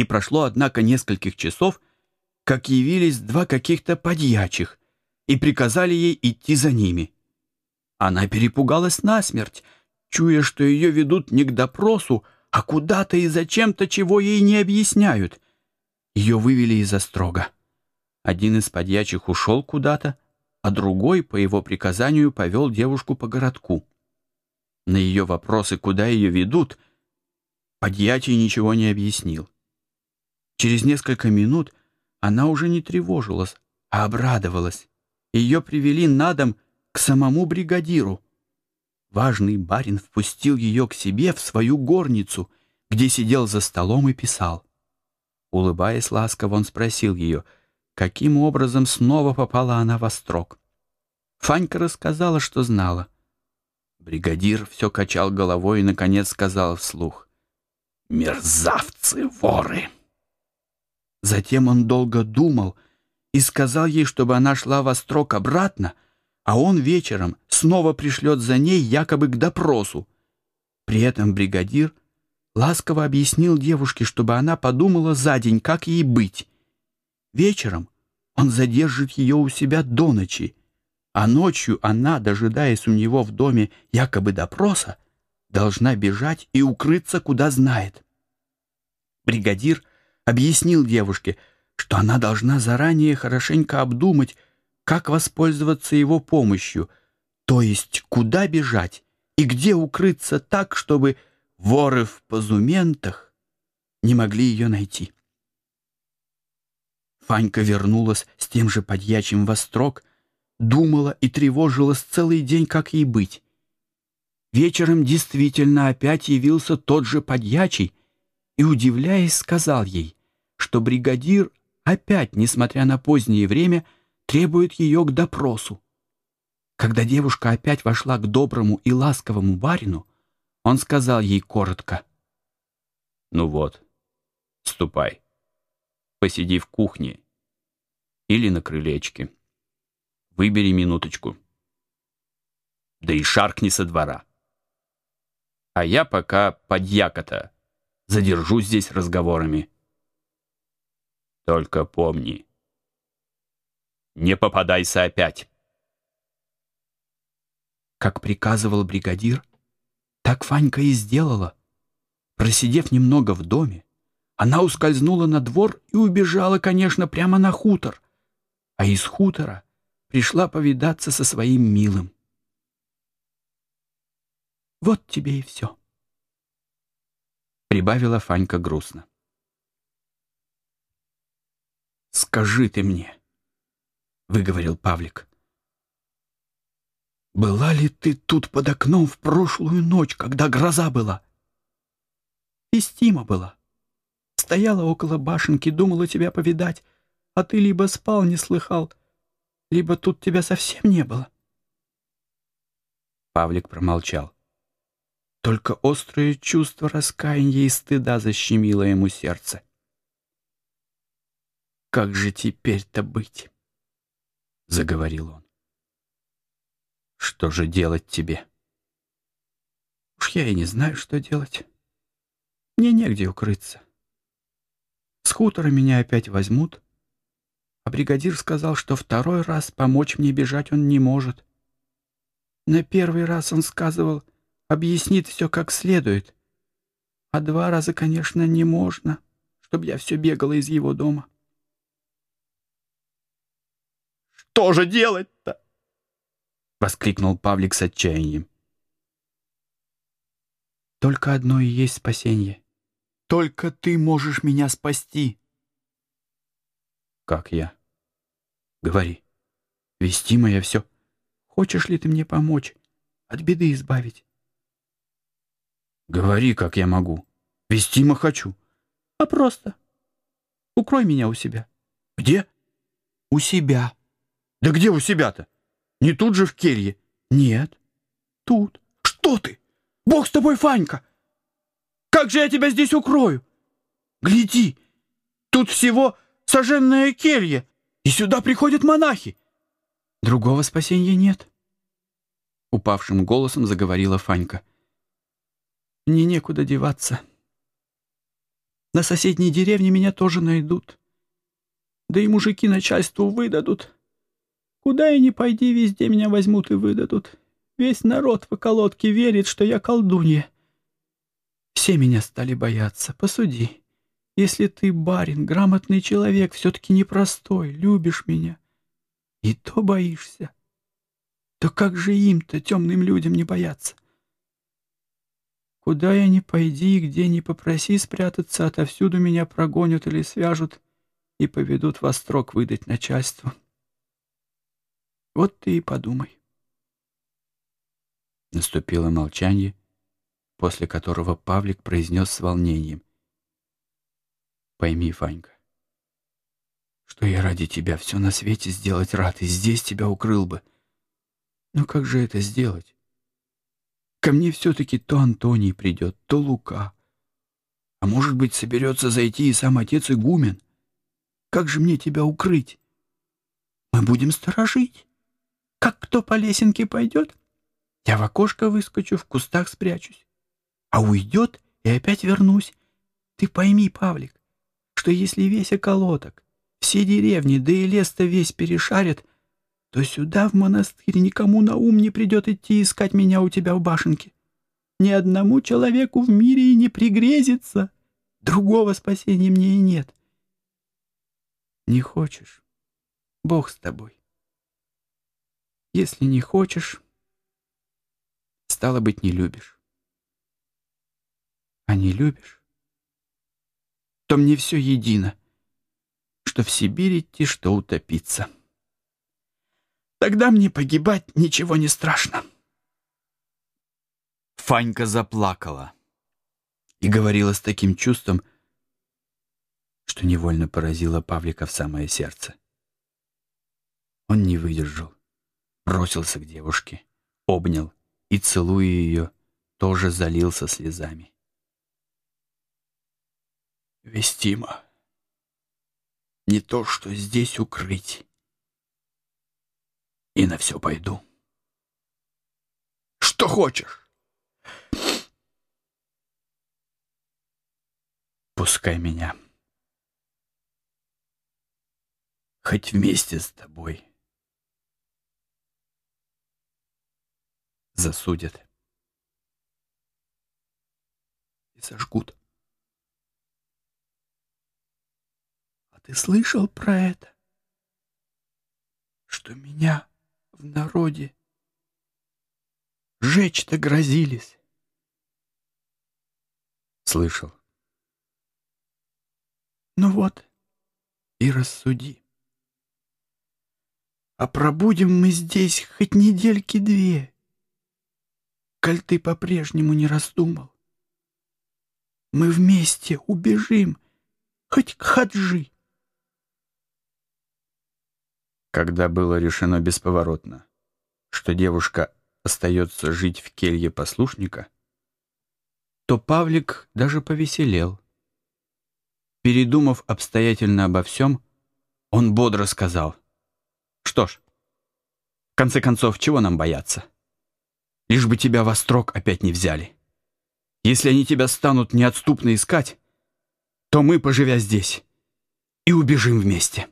Не прошло, однако, нескольких часов, как явились два каких-то подьячих и приказали ей идти за ними. Она перепугалась насмерть, чуя, что ее ведут не к допросу, а куда-то и зачем-то, чего ей не объясняют. Ее вывели из острога. Один из подьячих ушел куда-то, а другой, по его приказанию, повел девушку по городку. На ее вопросы, куда ее ведут, подьячий ничего не объяснил. Через несколько минут она уже не тревожилась, а обрадовалась. Ее привели на дом к самому бригадиру. Важный барин впустил ее к себе в свою горницу, где сидел за столом и писал. Улыбаясь ласково, он спросил ее, каким образом снова попала она в острог. Фанька рассказала, что знала. Бригадир все качал головой и, наконец, сказал вслух. «Мерзавцы, воры!» Затем он долго думал и сказал ей, чтобы она шла во строк обратно, а он вечером снова пришлет за ней якобы к допросу. При этом бригадир ласково объяснил девушке, чтобы она подумала за день, как ей быть. Вечером он задержит ее у себя до ночи, а ночью она, дожидаясь у него в доме якобы допроса, должна бежать и укрыться, куда знает. Бригадир объяснил девушке, что она должна заранее хорошенько обдумать, как воспользоваться его помощью, то есть куда бежать и где укрыться так, чтобы воры в позументах не могли ее найти. Фанька вернулась с тем же подьячим вострок, думала и тревожилась целый день, как ей быть. Вечером действительно опять явился тот же подьячий и, удивляясь, сказал ей, что бригадир опять, несмотря на позднее время, требует ее к допросу. Когда девушка опять вошла к доброму и ласковому барину, он сказал ей коротко. «Ну вот, ступай, посиди в кухне или на крылечке. Выбери минуточку. Да и шаркни со двора. А я пока подьяка-то задержусь здесь разговорами. Только помни, не попадайся опять. Как приказывал бригадир, так Фанька и сделала. Просидев немного в доме, она ускользнула на двор и убежала, конечно, прямо на хутор, а из хутора пришла повидаться со своим милым. Вот тебе и все прибавила Фанька грустно. «Скажи ты мне», — выговорил Павлик, «была ли ты тут под окном в прошлую ночь, когда гроза была?» «Вестима была. Стояла около башенки, думала тебя повидать, а ты либо спал, не слыхал, либо тут тебя совсем не было». Павлик промолчал. Только острое чувство раскаяния и стыда защемило ему сердце. «Как же теперь-то быть?» — заговорил он. «Что же делать тебе?» «Уж я и не знаю, что делать. Мне негде укрыться. С хутора меня опять возьмут, а бригадир сказал, что второй раз помочь мне бежать он не может. На первый раз он сказывал — объяснит все как следует. А два раза, конечно, не можно, чтобы я все бегала из его дома. «Что же делать-то?» — воскликнул Павлик с отчаянием. «Только одно и есть спасение. Только ты можешь меня спасти». «Как я?» «Говори. Вести моя все. Хочешь ли ты мне помочь, от беды избавить?» Говори, как я могу. Вестима хочу. А просто. Укрой меня у себя. Где? У себя. Да где у себя-то? Не тут же в келье? Нет. Тут. Что ты? Бог с тобой, Фанька! Как же я тебя здесь укрою? Гляди, тут всего сожженное келье, и сюда приходят монахи. Другого спасения нет. Упавшим голосом заговорила Фанька. Мне некуда деваться. На соседней деревне меня тоже найдут. Да и мужики начальству выдадут. Куда я ни пойди, везде меня возьмут и выдадут. Весь народ в околотке верит, что я колдунья. Все меня стали бояться. Посуди. Если ты, барин, грамотный человек, все-таки непростой, любишь меня, и то боишься, то как же им-то, темным людям, не бояться? Куда я ни пойди и где ни попроси спрятаться, отовсюду меня прогонят или свяжут и поведут во строк выдать начальству. Вот ты и подумай. Наступило молчание, после которого Павлик произнес с волнением. Пойми, Фанька, что я ради тебя все на свете сделать рад и здесь тебя укрыл бы. Но как же это сделать? Ко мне все-таки то Антоний придет, то Лука. А может быть, соберется зайти и сам отец игумен. Как же мне тебя укрыть? Мы будем сторожить. Как кто по лесенке пойдет, я в окошко выскочу, в кустах спрячусь. А уйдет, и опять вернусь. Ты пойми, Павлик, что если весь околоток, все деревни, да и лес-то весь перешарят, то сюда, в монастырь, никому на ум не придет идти искать меня у тебя в башенке. Ни одному человеку в мире и не пригрезится. Другого спасения мне и нет. Не хочешь? Бог с тобой. Если не хочешь, стало быть, не любишь. А не любишь? то мне все едино, что в Сибирь идти, что утопиться. Тогда мне погибать ничего не страшно. Фанька заплакала и говорила с таким чувством, что невольно поразила Павлика в самое сердце. Он не выдержал, бросился к девушке, обнял и, целуя ее, тоже залился слезами. Вестимо. Не то, что здесь укрыть. И на все пойду. Что хочешь. Пускай меня. Хоть вместе с тобой. Засудят. И сожгут. Ты слышал про это? Что меня в народе жечь-то грозились? Слышал. Ну вот, и рассуди. А пробудем мы здесь хоть недельки две, коль ты по-прежнему не раздумал. Мы вместе убежим хоть к хаджи. Когда было решено бесповоротно, что девушка остается жить в келье послушника, то Павлик даже повеселел. Передумав обстоятельно обо всем, он бодро сказал, «Что ж, в конце концов, чего нам бояться? Лишь бы тебя во строк опять не взяли. Если они тебя станут неотступно искать, то мы, поживя здесь, и убежим вместе».